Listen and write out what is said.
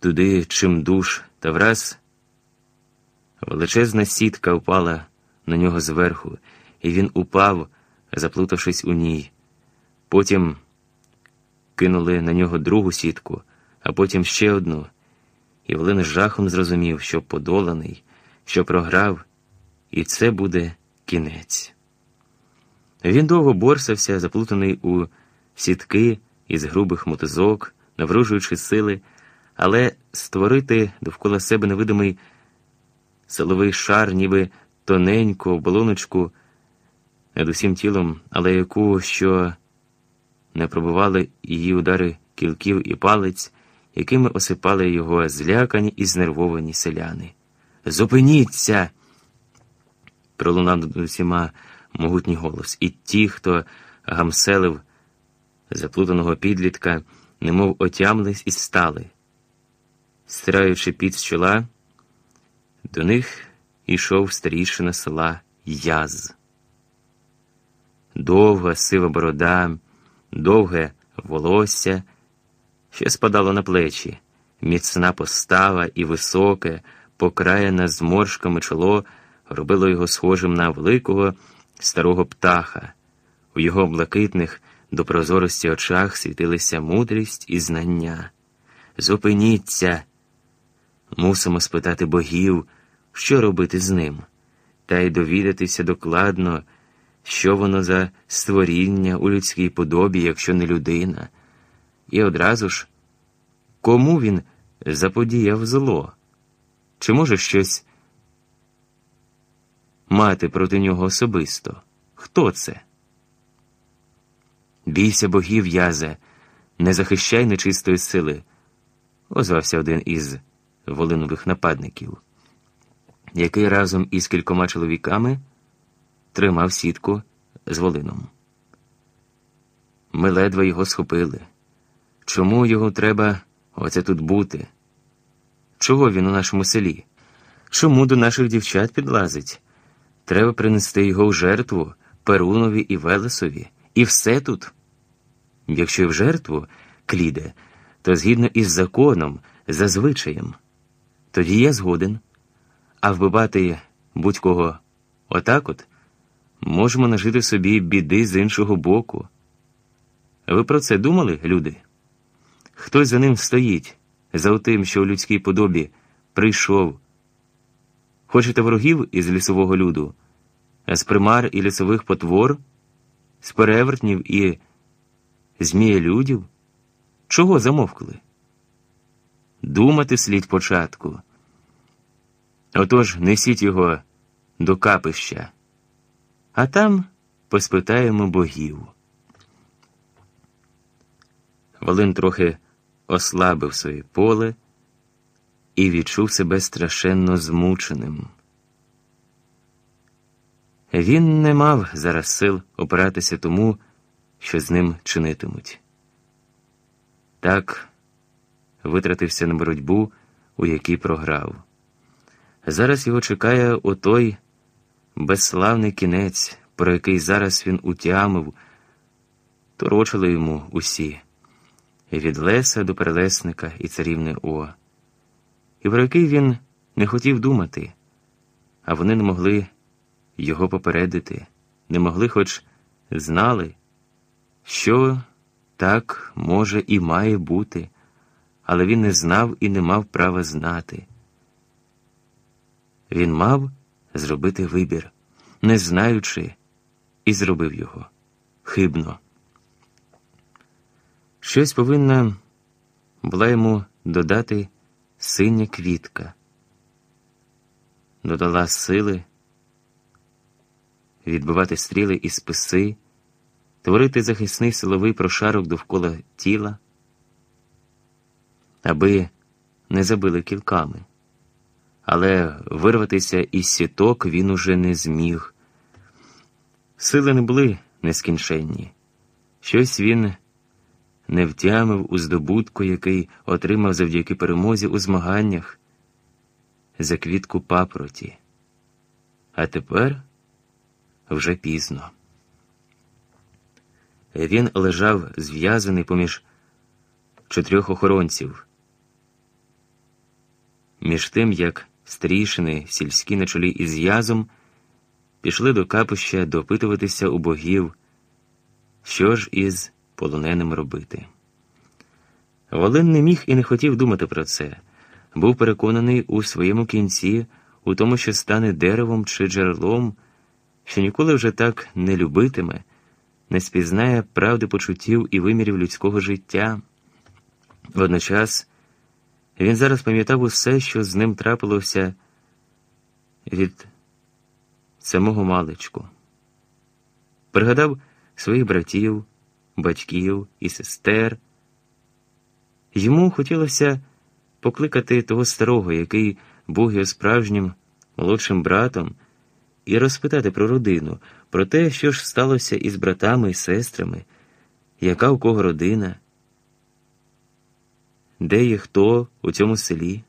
туди чим душ, та враз величезна сітка впала на нього зверху, і він упав, заплутавшись у ній. Потім кинули на нього другу сітку, а потім ще одну. І Волин з жахом зрозумів, що подоланий, що програв, і це буде кінець. Він довго борсався, заплутаний у сітки із грубих мотузок, навружуючи сили, але створити довкола себе невидимий силовий шар, ніби тоненьку оболоночку над усім тілом, але яку що не пробували її удари кілків і палець, якими осипали його злякані і знервовані селяни. Зупиніться! пролунав над усіма могутній голос, і ті, хто гамселив заплутаного підлітка, немов отямились і стали. Стираючи під з чола, до них йшов старішина села Яз. Довга сива борода, довге волосся, що спадало на плечі, міцна постава і високе, покраєне зморшками чоло робило його схожим на великого старого птаха. У його блакитних до прозорості очах світилися мудрість і знання. Зупиніться, мусимо спитати богів, що робити з ним, та й довідатися докладно, що воно за створіння у людській подобі, якщо не людина, і одразу ж, кому він заподіяв зло, чи може щось мати проти нього особисто? Хто це? Бійся богів, язе, не захищай нечистої сили, озвався один із волинових нападників, який разом із кількома чоловіками тримав сітку з волином. Ми ледве його схопили. Чому його треба оце тут бути? Чого він у нашому селі? Чому до наших дівчат підлазить? Треба принести його в жертву Перунові і Велесові, і все тут. Якщо в жертву кліде, то згідно із законом, за звичаєм. Тоді я згоден. А вбивати будь-кого отак от можемо нажити собі біди з іншого боку. Ви про це думали, люди? Хтось за ним стоїть, за тим, що у людській подобі прийшов. Хочете ворогів із лісового люду, з примар і лісових потвор, з перевертнів і змієлюдів? Чого замовкли? Думати слід початку. Отож несіть його до капища, а там поспитаємо богів. Волин трохи ослабив своє поле і відчув себе страшенно змученим. Він не мав зараз сил опиратися тому, що з ним чинитимуть. Так витратився на боротьбу, у якій програв. Зараз його чекає отой безславний кінець, про який зараз він утямив, торочили йому усі. Від Леса до перелесника і царівни О, і про який він не хотів думати, а вони не могли його попередити, не могли, хоч знали, що так може і має бути, але він не знав і не мав права знати. Він мав зробити вибір, не знаючи, і зробив його хибно. Щось повинна була йому додати синя квітка, додала сили відбивати стріли і списи, творити захисний силовий прошарок довкола тіла, аби не забили кілками. Але вирватися із сіток він уже не зміг. Сили не були нескінченні. Щось він не втямив у здобутку, який отримав завдяки перемозі у змаганнях за квітку папроті. А тепер вже пізно. Він лежав зв'язаний поміж чотирьох охоронців, Між тим, як стрішини сільські на чолі із язом пішли до капища допитуватися у богів, що ж із полоненим робити. Волин не міг і не хотів думати про це, був переконаний у своєму кінці, у тому, що стане деревом чи джерелом, що ніколи вже так не любитиме, не спізнає правди почуттів і вимірів людського життя. Водночас він зараз пам'ятав усе, що з ним трапилося від самого маличку. Пригадав своїх братів, батьків і сестер. Йому хотілося покликати того старого, який був його справжнім молодшим братом, і розпитати про родину, про те, що ж сталося із братами і сестрами, яка у кого родина, де є хто у цьому селі.